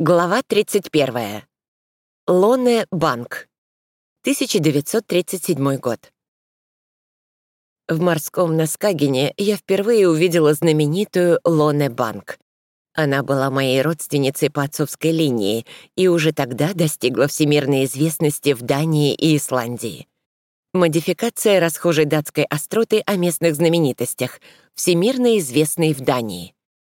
Глава 31. Лоне Банк. 1937 год. В морском Наскагине я впервые увидела знаменитую Лоне Банк. Она была моей родственницей по отцовской линии и уже тогда достигла всемирной известности в Дании и Исландии. Модификация расхожей датской остроты о местных знаменитостях, всемирно известной в Дании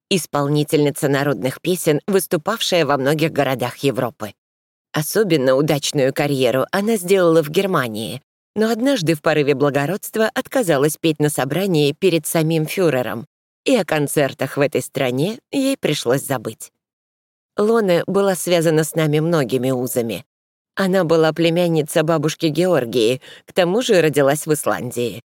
исполнительница народных песен, выступавшая во многих городах Европы. Особенно удачную карьеру она сделала в Германии, но однажды в порыве благородства отказалась петь на собрании перед самим фюрером, и о концертах в этой стране ей пришлось забыть. Лоне была связана с нами многими узами. Она была племянница бабушки Георгии, к тому же родилась в Исландии.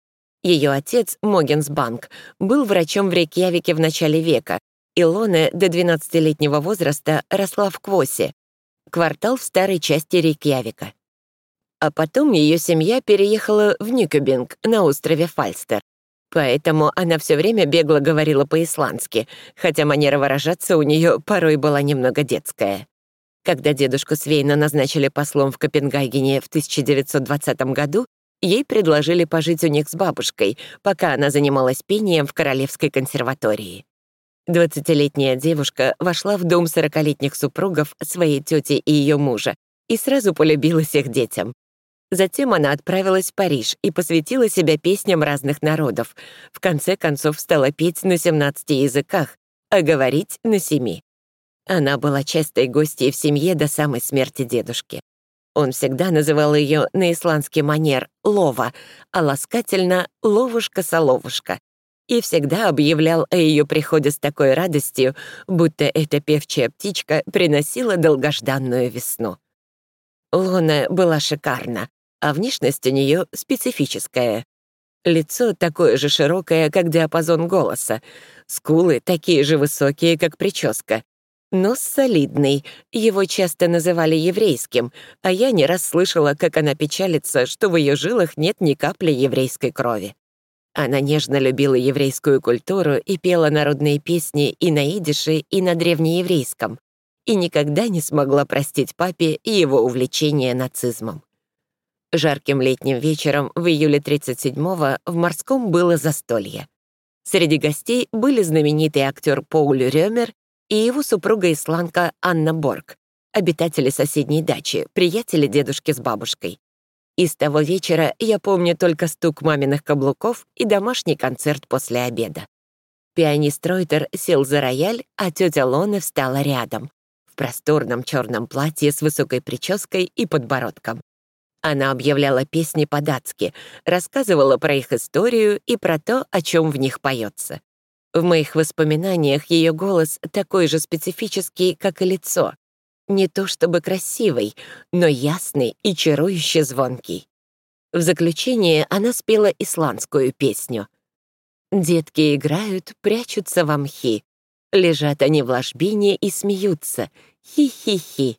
Ее отец, Могенс Банк, был врачом в Рейкьявике в начале века. Илона до 12-летнего возраста росла в Квосе, квартал в старой части Рейкьявика. А потом ее семья переехала в Нюкебинг на острове Фальстер. Поэтому она все время бегло говорила по-исландски, хотя манера выражаться у нее порой была немного детская. Когда дедушку Свейна назначили послом в Копенгагене в 1920 году, Ей предложили пожить у них с бабушкой, пока она занималась пением в Королевской консерватории. Двадцатилетняя девушка вошла в дом сорокалетних супругов своей тети и ее мужа и сразу полюбилась их детям. Затем она отправилась в Париж и посвятила себя песням разных народов. В конце концов стала петь на 17 языках, а говорить — на семи. Она была частой гостьей в семье до самой смерти дедушки. Он всегда называл ее на исландский манер «лова», а ласкательно «ловушка-соловушка», и всегда объявлял о ее приходе с такой радостью, будто эта певчая птичка приносила долгожданную весну. Лона была шикарна, а внешность у нее специфическая. Лицо такое же широкое, как диапазон голоса, скулы такие же высокие, как прическа, Нос солидный, его часто называли еврейским, а я не раз слышала, как она печалится, что в ее жилах нет ни капли еврейской крови. Она нежно любила еврейскую культуру и пела народные песни и на идише, и на древнееврейском, и никогда не смогла простить папе его увлечение нацизмом. Жарким летним вечером в июле 37-го в морском было застолье. Среди гостей были знаменитый актер Поуль Рёмер и его супруга-исландка Анна Борг, обитатели соседней дачи, приятели дедушки с бабушкой. И с того вечера я помню только стук маминых каблуков и домашний концерт после обеда. Пианист Ройтер сел за рояль, а тетя Лона встала рядом, в просторном черном платье с высокой прической и подбородком. Она объявляла песни по-датски, рассказывала про их историю и про то, о чем в них поется. В моих воспоминаниях ее голос такой же специфический, как и лицо. Не то чтобы красивый, но ясный и чарующе звонкий. В заключение она спела исландскую песню. «Детки играют, прячутся в мхи. Лежат они в ложбине и смеются. Хи-хи-хи».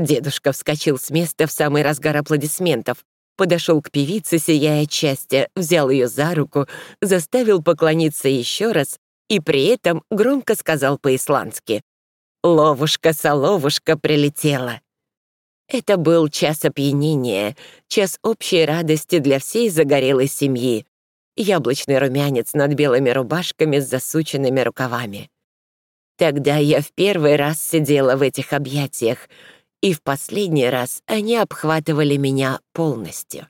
Дедушка вскочил с места в самый разгар аплодисментов, подошел к певице, сияя от счастья, взял ее за руку, заставил поклониться еще раз и при этом громко сказал по-исландски «Ловушка-соловушка прилетела». Это был час опьянения, час общей радости для всей загорелой семьи. Яблочный румянец над белыми рубашками с засученными рукавами. Тогда я в первый раз сидела в этих объятиях — и в последний раз они обхватывали меня полностью.